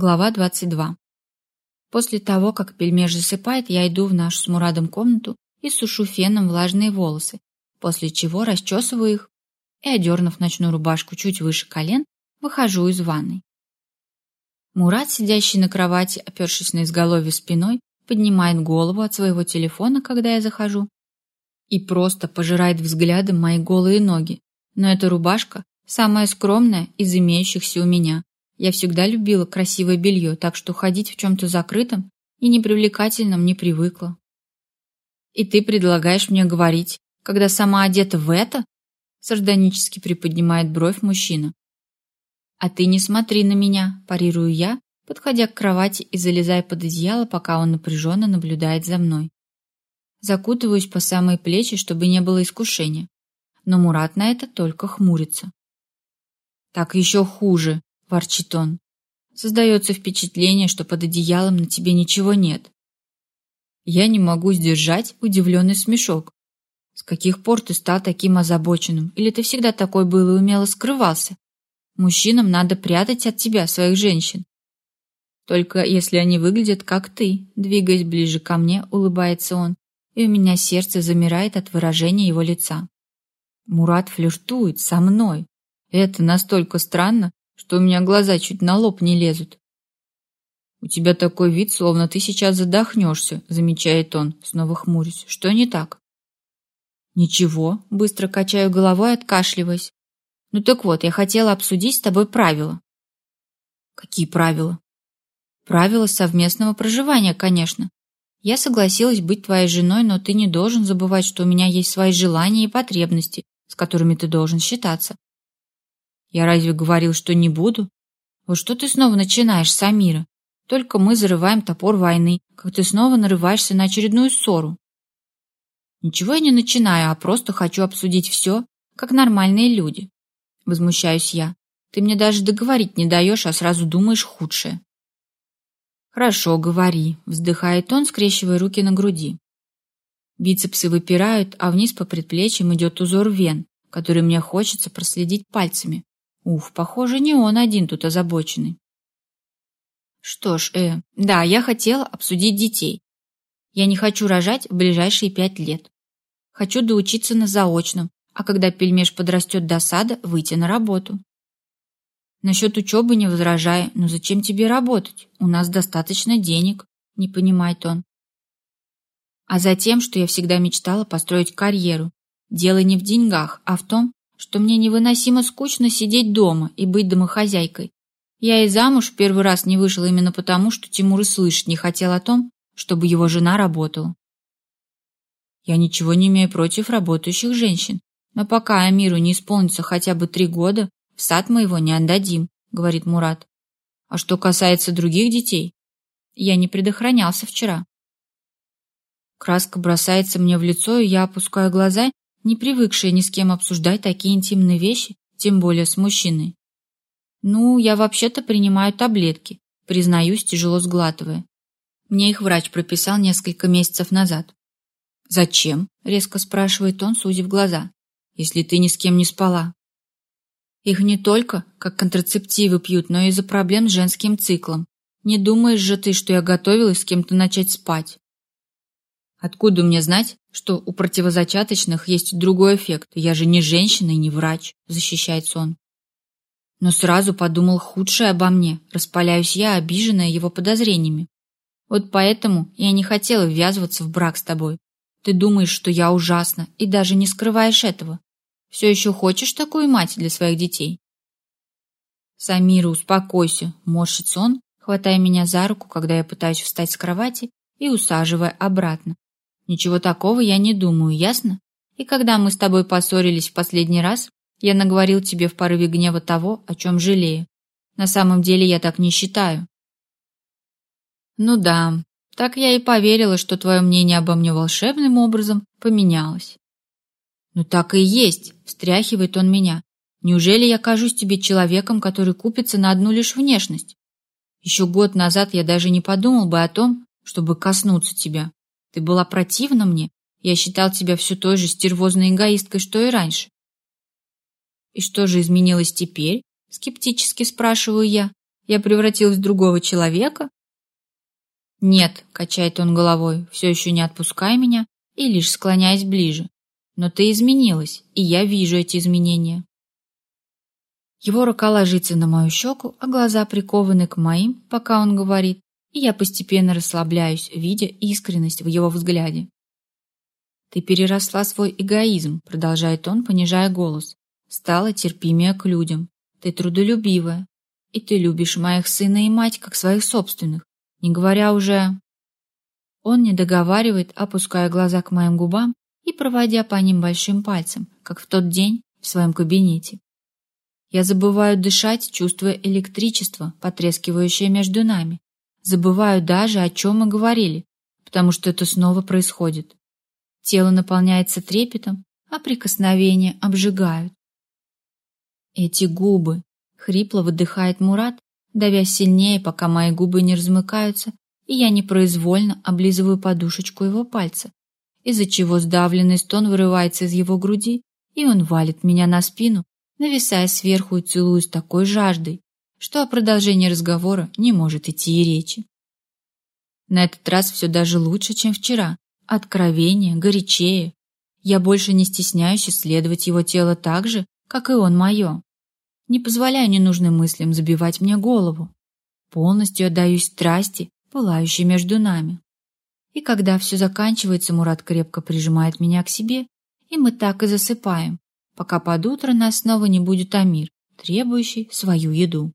Глава 22. После того, как пельмеш засыпает, я иду в нашу с Мурадом комнату и сушу феном влажные волосы, после чего расчесываю их и, одернув ночную рубашку чуть выше колен, выхожу из ванной. Мурат, сидящий на кровати, опершись на изголовье спиной, поднимает голову от своего телефона, когда я захожу, и просто пожирает взглядом мои голые ноги. Но эта рубашка самая скромная из имеющихся у меня. Я всегда любила красивое белье, так что ходить в чем-то закрытом и непривлекательном не привыкла. И ты предлагаешь мне говорить, когда сама одета в это? Сардонически приподнимает бровь мужчина. А ты не смотри на меня, парирую я, подходя к кровати и залезая под одеяло, пока он напряженно наблюдает за мной. Закутываюсь по самые плечи, чтобы не было искушения. Но Мурат на это только хмурится. Так еще хуже, — ворчит он. «Создается впечатление, что под одеялом на тебе ничего нет». Я не могу сдержать удивленный смешок. С каких пор ты стал таким озабоченным? Или ты всегда такой был и умело скрывался? Мужчинам надо прятать от тебя своих женщин. Только если они выглядят как ты, двигаясь ближе ко мне, улыбается он, и у меня сердце замирает от выражения его лица. Мурат флиртует со мной. Это настолько странно, что у меня глаза чуть на лоб не лезут. «У тебя такой вид, словно ты сейчас задохнешься», — замечает он, снова хмурясь. «Что не так?» «Ничего», — быстро качаю головой, откашливаясь. «Ну так вот, я хотела обсудить с тобой правила». «Какие правила?» «Правила совместного проживания, конечно. Я согласилась быть твоей женой, но ты не должен забывать, что у меня есть свои желания и потребности, с которыми ты должен считаться. Я разве говорил, что не буду? Вот что ты снова начинаешь, Самира? Только мы зарываем топор войны, как ты снова нарываешься на очередную ссору. Ничего я не начинаю, а просто хочу обсудить все, как нормальные люди. Возмущаюсь я. Ты мне даже договорить не даешь, а сразу думаешь худшее. Хорошо, говори, вздыхает он, скрещивая руки на груди. Бицепсы выпирают, а вниз по предплечьям идет узор вен, который мне хочется проследить пальцами. Уф, похоже, не он один тут озабоченный. Что ж, э, да, я хотела обсудить детей. Я не хочу рожать в ближайшие пять лет. Хочу доучиться на заочном, а когда пельмеш подрастет до сада, выйти на работу. Насчет учебы не возражай, но зачем тебе работать? У нас достаточно денег, не понимает он. А затем, что я всегда мечтала построить карьеру. Дело не в деньгах, а в том, что мне невыносимо скучно сидеть дома и быть домохозяйкой. Я и замуж в первый раз не вышла именно потому, что Тимур и слышать не хотел о том, чтобы его жена работала. Я ничего не имею против работающих женщин, но пока Амиру не исполнится хотя бы три года, в сад мы его не отдадим, говорит Мурат. А что касается других детей, я не предохранялся вчера. Краска бросается мне в лицо, и я опускаю глаза не привыкшая ни с кем обсуждать такие интимные вещи, тем более с мужчиной. Ну, я вообще-то принимаю таблетки, признаюсь, тяжело сглатывая. Мне их врач прописал несколько месяцев назад. Зачем? резко спрашивает он, сузив глаза. Если ты ни с кем не спала. Их не только как контрацептивы пьют, но и из-за проблем с женским циклом. Не думаешь же ты, что я готовилась с кем-то начать спать? Откуда мне знать, что у противозачаточных есть другой эффект? Я же не женщина и не врач, защищается он. Но сразу подумал худшее обо мне, распаляюсь я, обиженная его подозрениями. Вот поэтому я не хотела ввязываться в брак с тобой. Ты думаешь, что я ужасна, и даже не скрываешь этого. Все еще хочешь такую мать для своих детей? Самира, успокойся, морщится он, хватая меня за руку, когда я пытаюсь встать с кровати и усаживая обратно. Ничего такого я не думаю, ясно? И когда мы с тобой поссорились в последний раз, я наговорил тебе в порыве гнева того, о чем жалею. На самом деле я так не считаю. Ну да, так я и поверила, что твое мнение обо мне волшебным образом поменялось. Ну так и есть, встряхивает он меня. Неужели я кажусь тебе человеком, который купится на одну лишь внешность? Еще год назад я даже не подумал бы о том, чтобы коснуться тебя. Ты была противна мне. Я считал тебя все той же стервозной эгоисткой, что и раньше. И что же изменилось теперь? Скептически спрашиваю я. Я превратилась в другого человека? Нет, качает он головой, все еще не отпуская меня и лишь склоняясь ближе. Но ты изменилась, и я вижу эти изменения. Его рука ложится на мою щеку, а глаза прикованы к моим, пока он говорит, и я постепенно расслабляюсь, видя искренность в его взгляде. «Ты переросла свой эгоизм», — продолжает он, понижая голос. «Стала терпимее к людям. Ты трудолюбивая. И ты любишь моих сына и мать, как своих собственных, не говоря уже...» Он не договаривает, опуская глаза к моим губам и проводя по ним большим пальцем, как в тот день в своем кабинете. Я забываю дышать, чувствуя электричество, потрескивающее между нами. Забываю даже, о чем мы говорили, потому что это снова происходит. Тело наполняется трепетом, а прикосновения обжигают. Эти губы, хрипло выдыхает Мурат, давя сильнее, пока мои губы не размыкаются, и я непроизвольно облизываю подушечку его пальца, из-за чего сдавленный стон вырывается из его груди, и он валит меня на спину, нависая сверху и целую с такой жаждой, что о продолжении разговора не может идти и речи. На этот раз все даже лучше, чем вчера. Откровение, горячее. Я больше не стесняюсь исследовать его тело так же, как и он мое. Не позволяю ненужным мыслям забивать мне голову. Полностью отдаюсь страсти, пылающей между нами. И когда все заканчивается, Мурат крепко прижимает меня к себе, и мы так и засыпаем, пока под утро нас снова не будет Амир, требующий свою еду.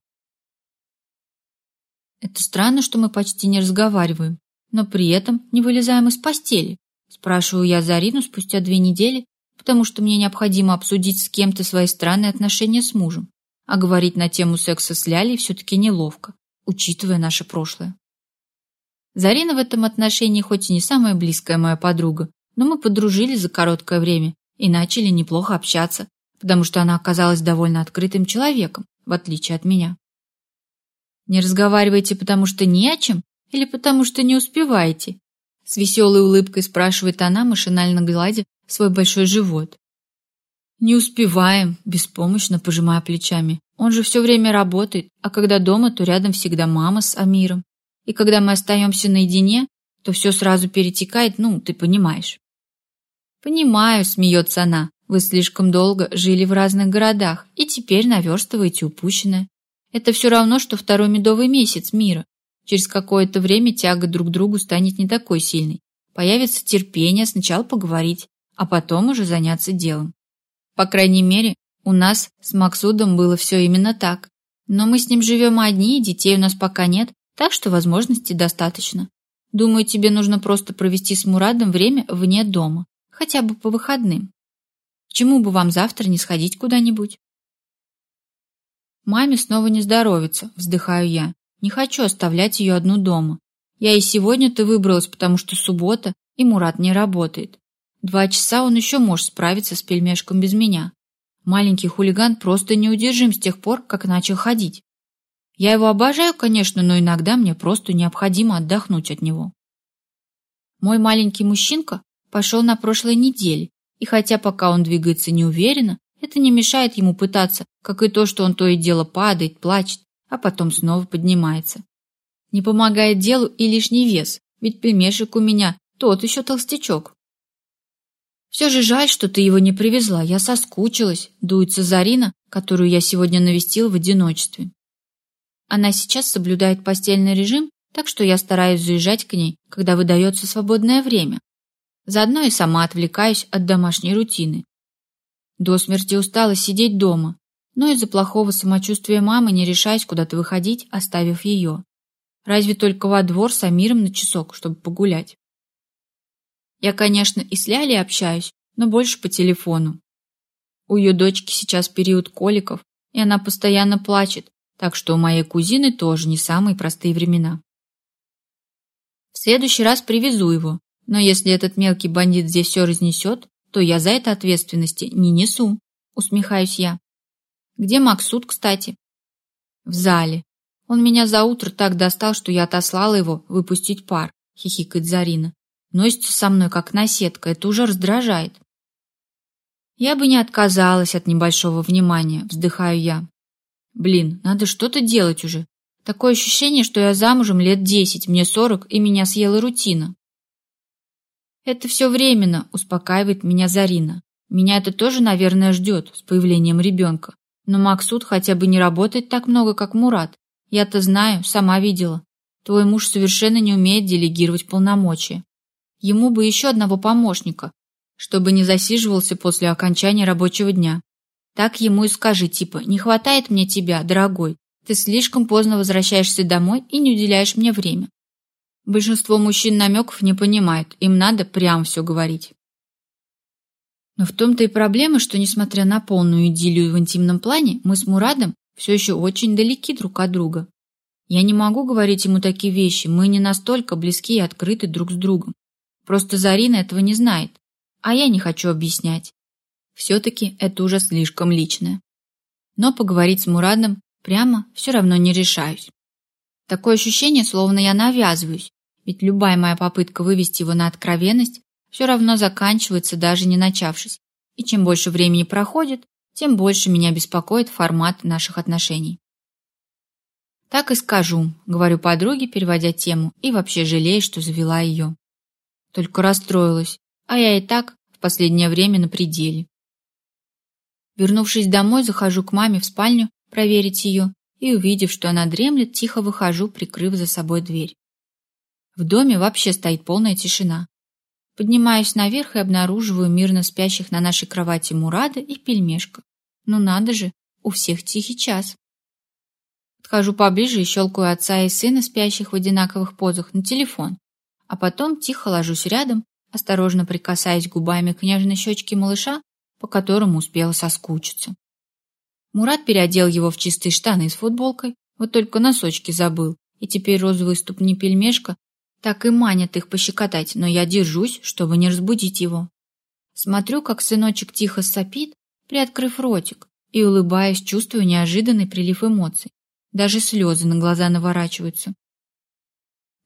Это странно, что мы почти не разговариваем, но при этом не вылезаем из постели. Спрашиваю я Зарину спустя две недели, потому что мне необходимо обсудить с кем-то свои странные отношения с мужем, а говорить на тему секса с Лялей все-таки неловко, учитывая наше прошлое. Зарина в этом отношении хоть и не самая близкая моя подруга, но мы подружились за короткое время и начали неплохо общаться, потому что она оказалась довольно открытым человеком, в отличие от меня. Не разговариваете, потому что не о чем или потому что не успеваете? С веселой улыбкой спрашивает она, машинально гладя свой большой живот. Не успеваем, беспомощно пожимая плечами. Он же все время работает, а когда дома, то рядом всегда мама с Амиром. И когда мы остаемся наедине, то все сразу перетекает, ну, ты понимаешь. «Понимаю», — смеется она, — «вы слишком долго жили в разных городах и теперь наверстываете упущенное. Это все равно, что второй медовый месяц мира. Через какое-то время тяга друг к другу станет не такой сильной. Появится терпение сначала поговорить, а потом уже заняться делом. По крайней мере, у нас с Максудом было все именно так. Но мы с ним живем одни, и детей у нас пока нет, так что возможностей достаточно. Думаю, тебе нужно просто провести с Мурадом время вне дома хотя бы по выходным. Чему бы вам завтра не сходить куда-нибудь? Маме снова не здоровится, вздыхаю я. Не хочу оставлять ее одну дома. Я и сегодня-то выбралась, потому что суббота, и Мурат не работает. Два часа он еще может справиться с пельмешком без меня. Маленький хулиган просто неудержим с тех пор, как начал ходить. Я его обожаю, конечно, но иногда мне просто необходимо отдохнуть от него. Мой маленький мужчинка пошел на прошлой неделе, и хотя пока он двигается неуверенно, это не мешает ему пытаться, как и то, что он то и дело падает, плачет, а потом снова поднимается. Не помогает делу и лишний вес, ведь пельмешек у меня тот еще толстячок. Все же жаль, что ты его не привезла, я соскучилась, дуется Зарина, которую я сегодня навестил в одиночестве. Она сейчас соблюдает постельный режим, так что я стараюсь заезжать к ней, когда выдается свободное время, Заодно и сама отвлекаюсь от домашней рутины. До смерти устала сидеть дома, но из-за плохого самочувствия мамы не решаюсь куда-то выходить, оставив ее. Разве только во двор с Амиром на часок, чтобы погулять. Я, конечно, и с Лялей общаюсь, но больше по телефону. У ее дочки сейчас период коликов, и она постоянно плачет, так что у моей кузины тоже не самые простые времена. В следующий раз привезу его, но если этот мелкий бандит здесь все разнесет, то я за это ответственности не несу, усмехаюсь я. Где Максут, кстати? В зале. Он меня за утро так достал, что я отослала его выпустить пар, хихикает Зарина. Носится со мной как наседка, это уже раздражает. Я бы не отказалась от небольшого внимания, вздыхаю я. Блин, надо что-то делать уже. Такое ощущение, что я замужем лет десять, мне сорок, и меня съела рутина. Это все временно, успокаивает меня Зарина. Меня это тоже, наверное, ждет с появлением ребенка. Но Максут хотя бы не работает так много, как Мурат. Я-то знаю, сама видела. Твой муж совершенно не умеет делегировать полномочия. Ему бы еще одного помощника, чтобы не засиживался после окончания рабочего дня. Так ему и скажи, типа, не хватает мне тебя, дорогой. Ты слишком поздно возвращаешься домой и не уделяешь мне время. Большинство мужчин намеков не понимают, им надо прямо все говорить. Но в том-то и проблема, что несмотря на полную идиллию в интимном плане, мы с Мурадом все еще очень далеки друг от друга. Я не могу говорить ему такие вещи, мы не настолько близки и открыты друг с другом. Просто Зарина этого не знает, а я не хочу объяснять. Все-таки это уже слишком личное. Но поговорить с Мурадом прямо все равно не решаюсь. Такое ощущение, словно я навязываюсь, ведь любая моя попытка вывести его на откровенность все равно заканчивается, даже не начавшись. И чем больше времени проходит, тем больше меня беспокоит формат наших отношений. Так и скажу, говорю подруге, переводя тему, и вообще жалею, что завела ее. Только расстроилась, а я и так в последнее время на пределе. Вернувшись домой, захожу к маме в спальню проверить ее и, увидев, что она дремлет, тихо выхожу, прикрыв за собой дверь. В доме вообще стоит полная тишина. Поднимаюсь наверх и обнаруживаю мирно спящих на нашей кровати Мурада и Пельмешка. Ну надо же, у всех тихий час. Подхожу поближе и щелкаю отца и сына, спящих в одинаковых позах, на телефон, а потом тихо ложусь рядом, осторожно прикасаясь губами к нежной щечке малыша, по которому успела соскучиться. Мурат переодел его в чистые штаны с футболкой, вот только носочки забыл, и теперь розовые ступни пельмешка так и манят их пощекотать, но я держусь, чтобы не разбудить его. Смотрю, как сыночек тихо сопит, приоткрыв ротик, и, улыбаясь, чувствую неожиданный прилив эмоций. Даже слезы на глаза наворачиваются.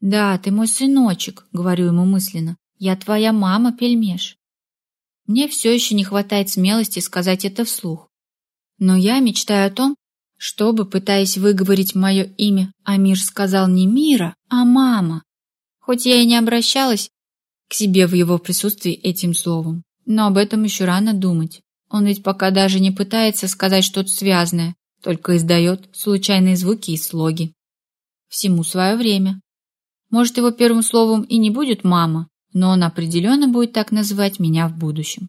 «Да, ты мой сыночек», — говорю ему мысленно. «Я твоя мама, пельмеш». Мне все еще не хватает смелости сказать это вслух. Но я мечтаю о том, чтобы, пытаясь выговорить мое имя, Амир сказал не Мира, а мама. Хоть я и не обращалась к себе в его присутствии этим словом, но об этом еще рано думать. Он ведь пока даже не пытается сказать что-то связанное, только издает случайные звуки и слоги. Всему свое время. Может, его первым словом и не будет «мама», но он определенно будет так называть меня в будущем.